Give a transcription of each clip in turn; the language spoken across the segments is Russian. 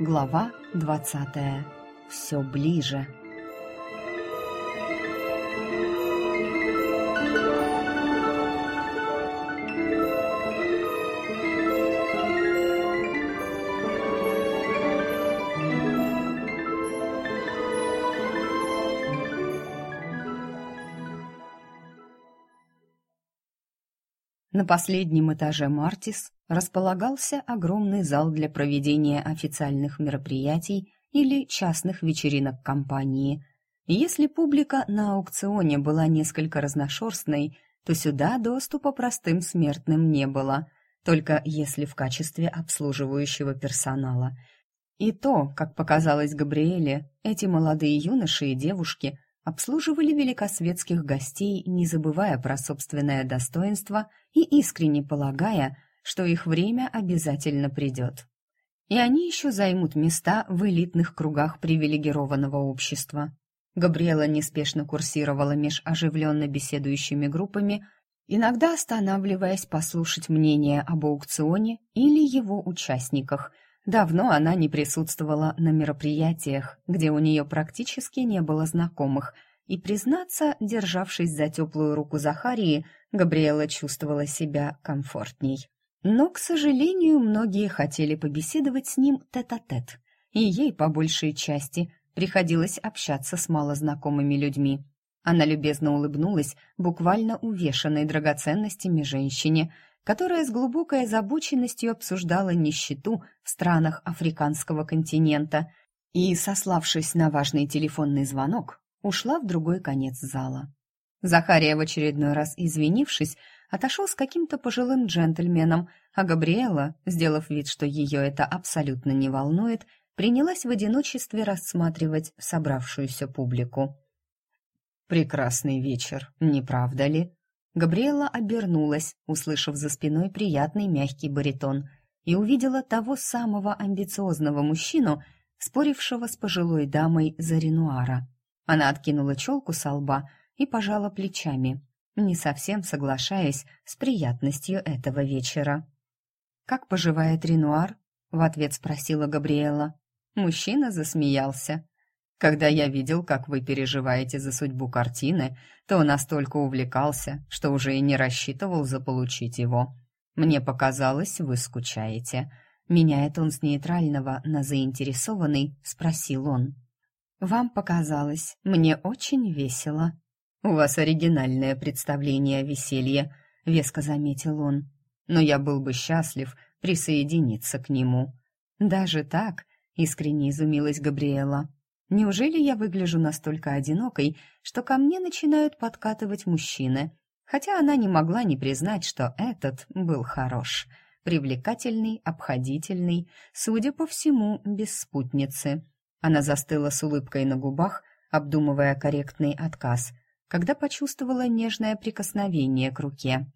Глава двадцатая. Все ближе. На последнем этаже Мартис располагался огромный зал для проведения официальных мероприятий или частных вечеринок компании. Если публика на аукционе была несколько разношерстной, то сюда доступа простым смертным не было, только если в качестве обслуживающего персонала. И то, как показалось Габриэле, эти молодые юноши и девушки обслуживали великосветских гостей, не забывая про собственное достоинство и искренне полагая, что их время обязательно придет. И они еще займут места в элитных кругах привилегированного общества. Габриэла неспешно курсировала меж оживленно беседующими группами, иногда останавливаясь послушать мнение об аукционе или его участниках – Давно она не присутствовала на мероприятиях, где у нее практически не было знакомых, и, признаться, державшись за теплую руку Захарии, Габриэла чувствовала себя комфортней. Но, к сожалению, многие хотели побеседовать с ним тет-а-тет, -тет, и ей, по большей части, приходилось общаться с малознакомыми людьми. Она любезно улыбнулась буквально увешанной драгоценностями женщине, которая с глубокой озабоченностью обсуждала нищету в странах африканского континента и, сославшись на важный телефонный звонок, ушла в другой конец зала. Захария в очередной раз извинившись, отошел с каким-то пожилым джентльменом, а Габриэла, сделав вид, что ее это абсолютно не волнует, принялась в одиночестве рассматривать собравшуюся публику. «Прекрасный вечер, не правда ли?» Габриэла обернулась, услышав за спиной приятный мягкий баритон, и увидела того самого амбициозного мужчину, спорившего с пожилой дамой за Ренуара. Она откинула челку со лба и пожала плечами, не совсем соглашаясь с приятностью этого вечера. «Как поживает Ренуар?» — в ответ спросила Габриэла. Мужчина засмеялся. Когда я видел, как вы переживаете за судьбу картины, то настолько увлекался, что уже и не рассчитывал заполучить его. Мне показалось, вы скучаете. Меняет он с нейтрального на заинтересованный, спросил он. Вам показалось, мне очень весело. У вас оригинальное представление о веселье, веско заметил он. Но я был бы счастлив присоединиться к нему. Даже так, искренне изумилась Габриэла. Неужели я выгляжу настолько одинокой, что ко мне начинают подкатывать мужчины? Хотя она не могла не признать, что этот был хорош. Привлекательный, обходительный, судя по всему, без спутницы. Она застыла с улыбкой на губах, обдумывая корректный отказ, когда почувствовала нежное прикосновение к руке.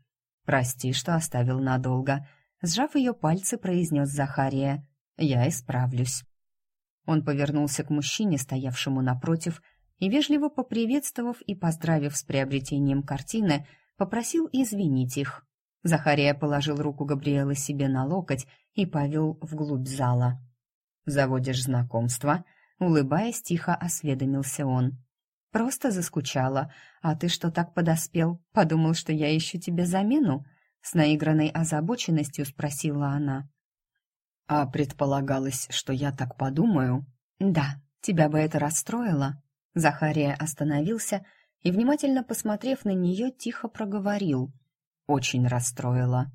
«Прости, что оставил надолго», — сжав ее пальцы, произнес Захария. «Я исправлюсь». Он повернулся к мужчине, стоявшему напротив, и, вежливо поприветствовав и поздравив с приобретением картины, попросил извинить их. Захария положил руку Габриэлы себе на локоть и повел вглубь зала. «Заводишь знакомство?» Улыбаясь, тихо осведомился он. «Просто заскучала. А ты что так подоспел? Подумал, что я ищу тебе замену?» С наигранной озабоченностью спросила она. «А предполагалось, что я так подумаю?» «Да, тебя бы это расстроило». Захария остановился и, внимательно посмотрев на нее, тихо проговорил. «Очень расстроило».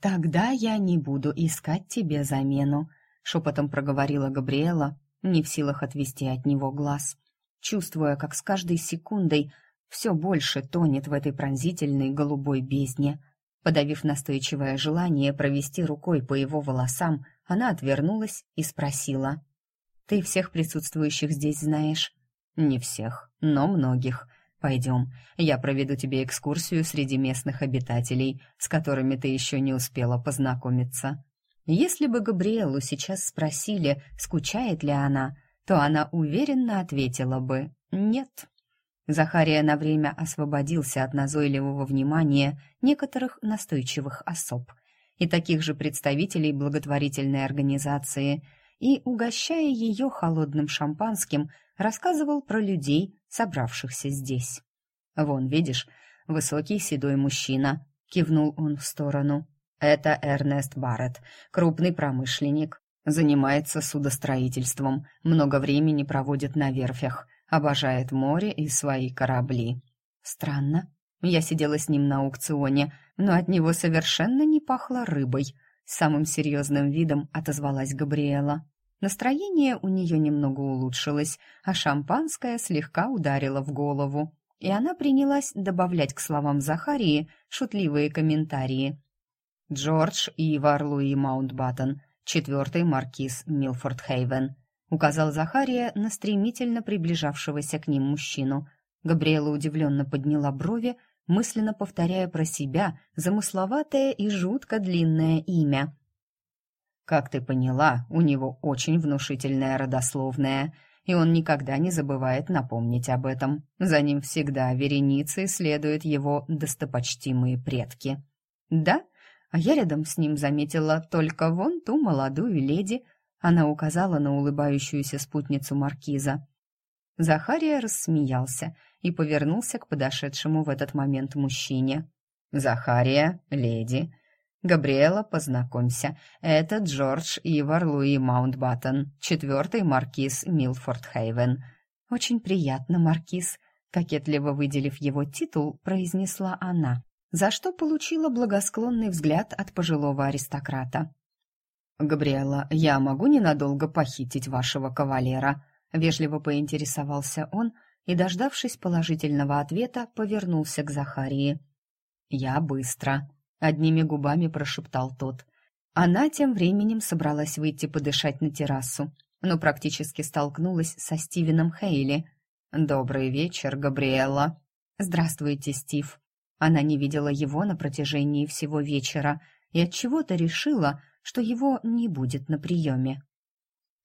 «Тогда я не буду искать тебе замену», — шепотом проговорила Габриэла, не в силах отвести от него глаз, чувствуя, как с каждой секундой все больше тонет в этой пронзительной голубой бездне — Подавив настойчивое желание провести рукой по его волосам, она отвернулась и спросила. «Ты всех присутствующих здесь знаешь?» «Не всех, но многих. Пойдем, я проведу тебе экскурсию среди местных обитателей, с которыми ты еще не успела познакомиться». Если бы Габриэлу сейчас спросили, скучает ли она, то она уверенно ответила бы «нет». Захария на время освободился от назойливого внимания некоторых настойчивых особ и таких же представителей благотворительной организации и, угощая ее холодным шампанским, рассказывал про людей, собравшихся здесь. «Вон, видишь, высокий седой мужчина», — кивнул он в сторону. «Это Эрнест Барретт, крупный промышленник, занимается судостроительством, много времени проводит на верфях, обожает море и свои корабли». «Странно. Я сидела с ним на аукционе, но от него совершенно не пахло рыбой», — самым серьезным видом отозвалась Габриэла. Настроение у нее немного улучшилось, а шампанское слегка ударило в голову, и она принялась добавлять к словам Захарии шутливые комментарии. «Джордж Ивар Луи Маунтбаттен, четвертый маркиз Милфорд Хейвен», указал Захария на стремительно приближавшегося к ним мужчину. Габриэла удивленно подняла брови, мысленно повторяя про себя замысловатое и жутко длинное имя. Как ты поняла, у него очень внушительная родословная, и он никогда не забывает напомнить об этом. За ним всегда вереницей следуют его достопочтимые предки. Да, а я рядом с ним заметила только вон ту молодую леди. Она указала на улыбающуюся спутницу маркиза. Захария рассмеялся и повернулся к подошедшему в этот момент мужчине. «Захария, леди, «Габриэла, познакомься, это Джордж Ивар Луи Маунтбаттен, четвертый маркиз Милфорд Хейвен». «Очень приятно, маркиз», — кокетливо выделив его титул, произнесла она, за что получила благосклонный взгляд от пожилого аристократа. «Габриэла, я могу ненадолго похитить вашего кавалера?» — вежливо поинтересовался он и, дождавшись положительного ответа, повернулся к Захарии. «Я быстро», одними губами прошептал тот. Она тем временем собралась выйти подышать на террасу, но практически столкнулась со Стивеном Хейли. «Добрый вечер, Габриэла». «Здравствуйте, Стив». Она не видела его на протяжении всего вечера и от чего то решила, что его не будет на приеме.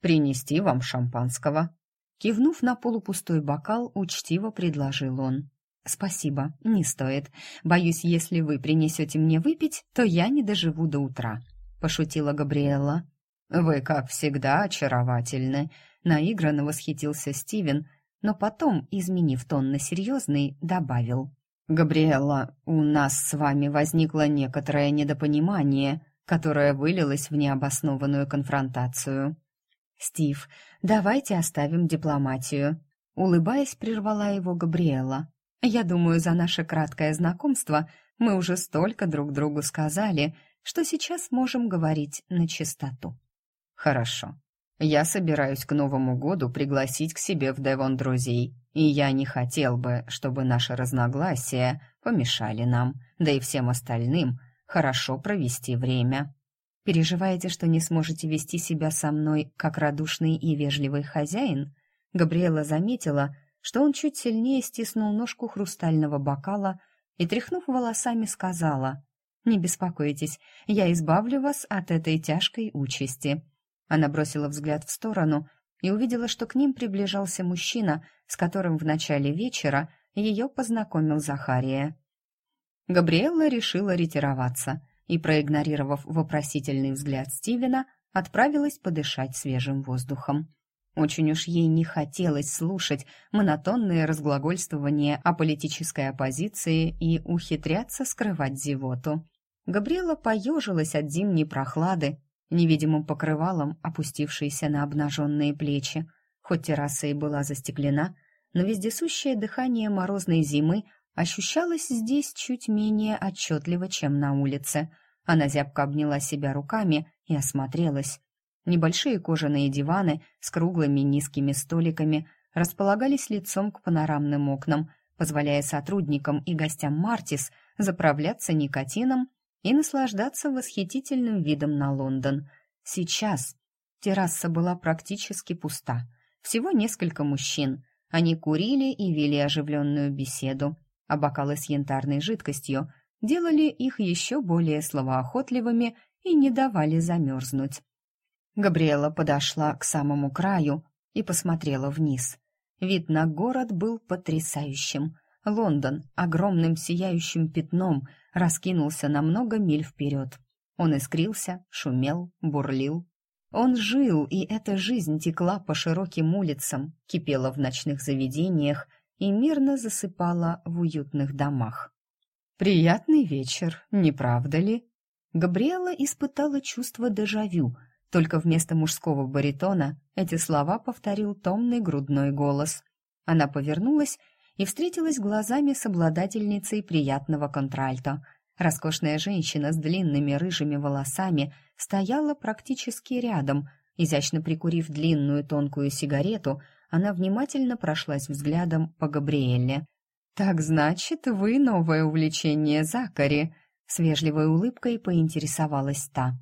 «Принести вам шампанского?» Кивнув на полупустой бокал, учтиво предложил он. «Спасибо, не стоит. Боюсь, если вы принесете мне выпить, то я не доживу до утра», — пошутила Габриэла. «Вы, как всегда, очаровательны», — наигранно восхитился Стивен, но потом, изменив тон на серьезный, добавил. «Габриэла, у нас с вами возникло некоторое недопонимание, которое вылилось в необоснованную конфронтацию». «Стив, давайте оставим дипломатию», — улыбаясь, прервала его Габриэла. Я думаю, за наше краткое знакомство мы уже столько друг другу сказали, что сейчас можем говорить на чистоту. Хорошо. Я собираюсь к Новому году пригласить к себе в Девон друзей, и я не хотел бы, чтобы наши разногласия помешали нам, да и всем остальным, хорошо провести время. Переживаете, что не сможете вести себя со мной как радушный и вежливый хозяин? Габриэла заметила, что он чуть сильнее стиснул ножку хрустального бокала и, тряхнув волосами, сказала «Не беспокойтесь, я избавлю вас от этой тяжкой участи». Она бросила взгляд в сторону и увидела, что к ним приближался мужчина, с которым в начале вечера ее познакомил Захария. Габриэлла решила ретироваться и, проигнорировав вопросительный взгляд Стивена, отправилась подышать свежим воздухом. Очень уж ей не хотелось слушать монотонные разглагольствования о политической оппозиции и ухитряться скрывать зевоту. Габриэла поежилась от зимней прохлады, невидимым покрывалом опустившейся на обнаженные плечи. Хоть терраса и была застеклена, но вездесущее дыхание морозной зимы ощущалось здесь чуть менее отчетливо, чем на улице. Она зябко обняла себя руками и осмотрелась. Небольшие кожаные диваны с круглыми низкими столиками располагались лицом к панорамным окнам, позволяя сотрудникам и гостям Мартис заправляться никотином и наслаждаться восхитительным видом на Лондон. Сейчас терраса была практически пуста. Всего несколько мужчин. Они курили и вели оживленную беседу, а бокалы с янтарной жидкостью делали их еще более словоохотливыми и не давали замерзнуть. Габриэла подошла к самому краю и посмотрела вниз. Вид на город был потрясающим. Лондон огромным сияющим пятном раскинулся на много миль вперед. Он искрился, шумел, бурлил. Он жил, и эта жизнь текла по широким улицам, кипела в ночных заведениях и мирно засыпала в уютных домах. «Приятный вечер, не правда ли?» Габриэла испытала чувство дежавю, только вместо мужского баритона эти слова повторил томный грудной голос. Она повернулась и встретилась глазами с обладательницей приятного контральто — Роскошная женщина с длинными рыжими волосами стояла практически рядом. Изящно прикурив длинную тонкую сигарету, она внимательно прошлась взглядом по Габриэле. «Так значит, вы новое увлечение Закари?» С вежливой улыбкой поинтересовалась та.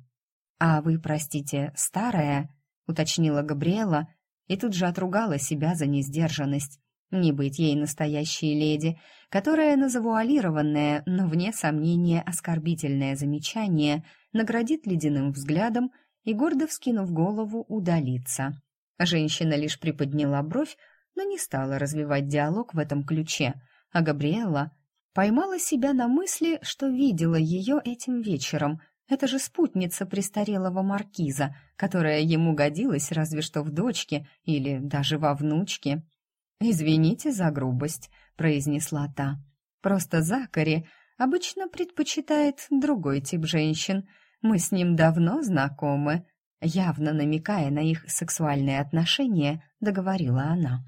«А вы, простите, старая?» — уточнила Габриэла и тут же отругала себя за несдержанность. Не быть ей настоящей леди, которая на завуалированное, но вне сомнения оскорбительное замечание наградит ледяным взглядом и, гордо вскинув голову, удалится. Женщина лишь приподняла бровь, но не стала развивать диалог в этом ключе, а Габриэла поймала себя на мысли, что видела ее этим вечером. Это же спутница престарелого маркиза, которая ему годилась разве что в дочке или даже во внучке. «Извините за грубость», — произнесла та. «Просто Закари обычно предпочитает другой тип женщин. Мы с ним давно знакомы». Явно намекая на их сексуальные отношения, договорила она.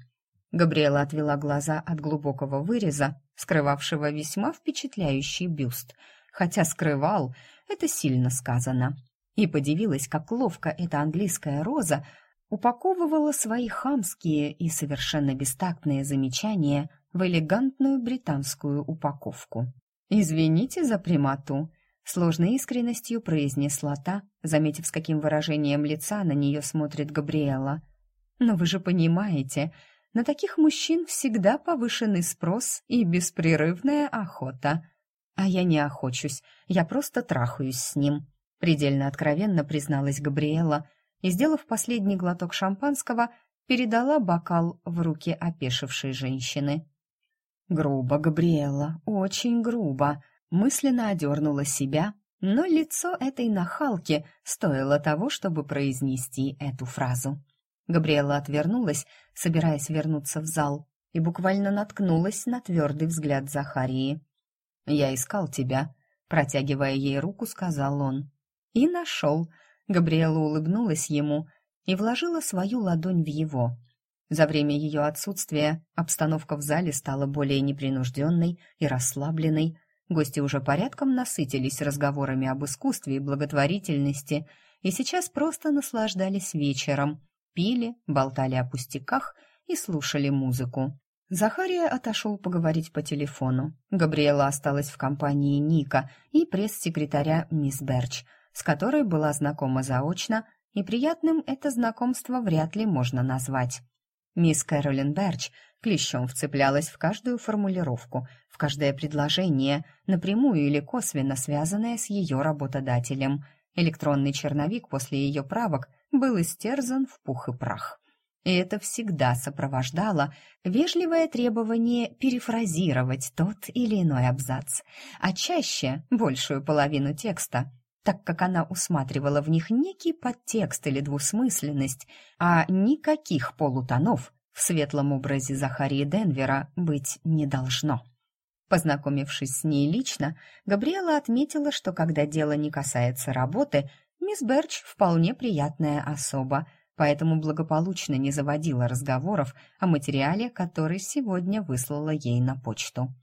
Габриэла отвела глаза от глубокого выреза, скрывавшего весьма впечатляющий бюст, хотя скрывал, это сильно сказано, и подивилась, как ловко эта английская роза упаковывала свои хамские и совершенно бестактные замечания в элегантную британскую упаковку. «Извините за примату», — сложной искренностью произнесла та, заметив, с каким выражением лица на нее смотрит Габриэла. «Но вы же понимаете, на таких мужчин всегда повышенный спрос и беспрерывная охота. А я не охочусь, я просто трахаюсь с ним», — предельно откровенно призналась Габриэла, — и, сделав последний глоток шампанского, передала бокал в руки опешившей женщины. Грубо, Габриэла, очень грубо. Мысленно одернула себя, но лицо этой нахалки стоило того, чтобы произнести эту фразу. Габриэла отвернулась, собираясь вернуться в зал, и буквально наткнулась на твердый взгляд Захарии. «Я искал тебя», — протягивая ей руку, сказал он. «И нашел», Габриэла улыбнулась ему и вложила свою ладонь в его. За время ее отсутствия обстановка в зале стала более непринужденной и расслабленной. Гости уже порядком насытились разговорами об искусстве и благотворительности и сейчас просто наслаждались вечером, пили, болтали о пустяках и слушали музыку. Захария отошел поговорить по телефону. Габриэла осталась в компании Ника и пресс-секретаря мисс Берч – с которой была знакома заочно, и приятным это знакомство вряд ли можно назвать. Мисс Кэролин Берч клещом вцеплялась в каждую формулировку, в каждое предложение, напрямую или косвенно связанное с ее работодателем. Электронный черновик после ее правок был истерзан в пух и прах. И это всегда сопровождало вежливое требование перефразировать тот или иной абзац, а чаще большую половину текста – так как она усматривала в них некий подтекст или двусмысленность, а никаких полутонов в светлом образе Захарии Денвера быть не должно. Познакомившись с ней лично, Габриэла отметила, что когда дело не касается работы, мисс Берч вполне приятная особа, поэтому благополучно не заводила разговоров о материале, который сегодня выслала ей на почту.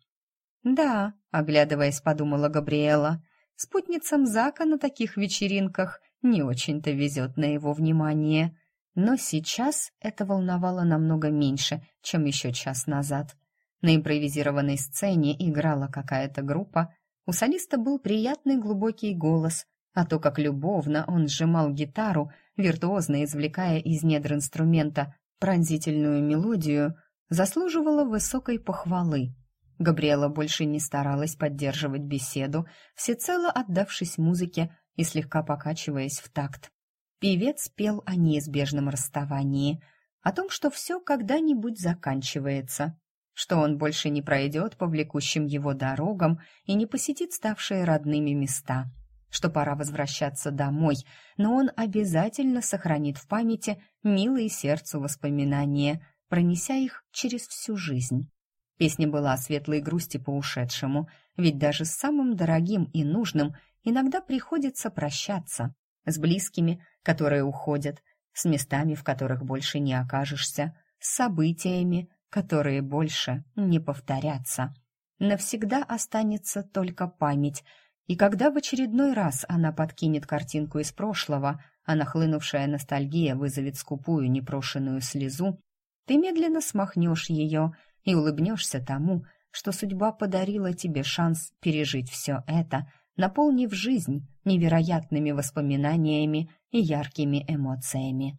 «Да», — оглядываясь, подумала Габриэла, Спутницам Зака на таких вечеринках не очень-то везет на его внимание. Но сейчас это волновало намного меньше, чем еще час назад. На импровизированной сцене играла какая-то группа. У солиста был приятный глубокий голос, а то, как любовно он сжимал гитару, виртуозно извлекая из недр инструмента пронзительную мелодию, заслуживало высокой похвалы. Габриэла больше не старалась поддерживать беседу, всецело отдавшись музыке и слегка покачиваясь в такт. Певец пел о неизбежном расставании, о том, что все когда-нибудь заканчивается, что он больше не пройдет по влекущим его дорогам и не посетит ставшие родными места. что пора возвращаться домой, но он обязательно сохранит в памяти милые сердцу воспоминания, пронеся их через всю жизнь. Песня была о светлой грусти по ушедшему, ведь даже с самым дорогим и нужным иногда приходится прощаться, с близкими, которые уходят, с местами, в которых больше не окажешься, с событиями, которые больше не повторятся. Навсегда останется только память, и когда в очередной раз она подкинет картинку из прошлого, а нахлынувшая ностальгия вызовет скупую непрошенную слезу, ты медленно смахнешь ее и улыбнешься тому, что судьба подарила тебе шанс пережить все это, наполнив жизнь невероятными воспоминаниями и яркими эмоциями.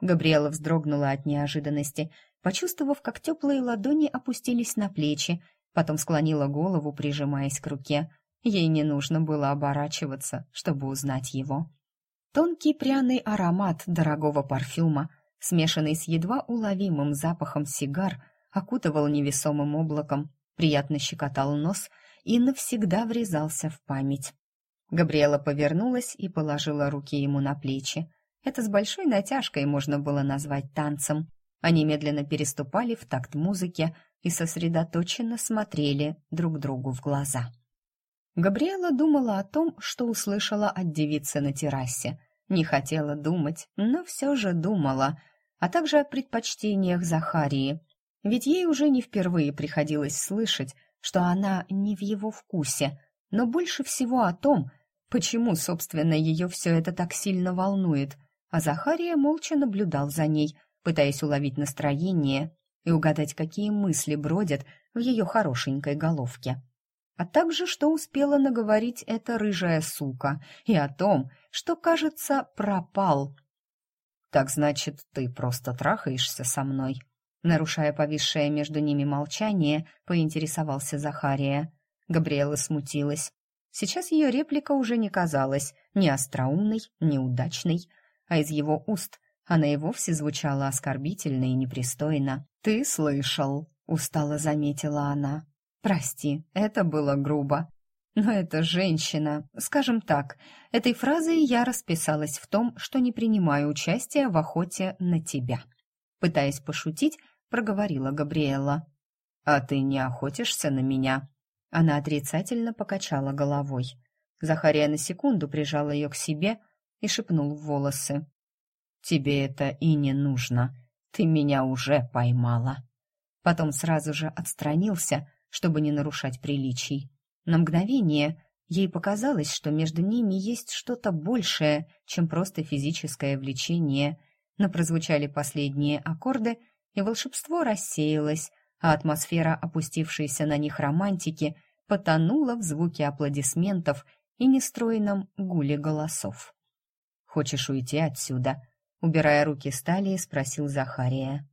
Габриэла вздрогнула от неожиданности, почувствовав, как теплые ладони опустились на плечи, потом склонила голову, прижимаясь к руке. Ей не нужно было оборачиваться, чтобы узнать его. Тонкий пряный аромат дорогого парфюма, смешанный с едва уловимым запахом сигар, окутывал невесомым облаком, приятно щекотал нос и навсегда врезался в память. Габриэла повернулась и положила руки ему на плечи. Это с большой натяжкой можно было назвать танцем. Они медленно переступали в такт музыки и сосредоточенно смотрели друг другу в глаза. Габриэла думала о том, что услышала от девицы на террасе. Не хотела думать, но все же думала, а также о предпочтениях Захарии. Ведь ей уже не впервые приходилось слышать, что она не в его вкусе, но больше всего о том, почему, собственно, ее все это так сильно волнует. А Захария молча наблюдал за ней, пытаясь уловить настроение и угадать, какие мысли бродят в ее хорошенькой головке. А также, что успела наговорить эта рыжая сука, и о том, что, кажется, пропал. «Так значит, ты просто трахаешься со мной?» Нарушая повисшее между ними молчание, поинтересовался Захария. Габриэла смутилась. Сейчас ее реплика уже не казалась ни остроумной, ни удачной, а из его уст она и вовсе звучала оскорбительно и непристойно. «Ты слышал», — устало заметила она. «Прости, это было грубо. Но эта женщина, скажем так, этой фразой я расписалась в том, что не принимаю участия в охоте на тебя». Пытаясь пошутить, проговорила Габриэла. «А ты не охотишься на меня?» Она отрицательно покачала головой. Захария на секунду прижал ее к себе и шепнул в волосы. Тебе это и не нужно. Ты меня уже поймала. Потом сразу же отстранился, чтобы не нарушать приличий. На мгновение ей показалось, что между ними есть что-то большее, чем просто физическое влечение. Но прозвучали последние аккорды, и волшебство рассеялось, а атмосфера опустившейся на них романтики потонула в звуке аплодисментов и нестройном гуле голосов. «Хочешь уйти отсюда?» Убирая руки с талии, спросил Захария.